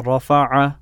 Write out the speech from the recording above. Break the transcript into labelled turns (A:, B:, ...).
A: رفع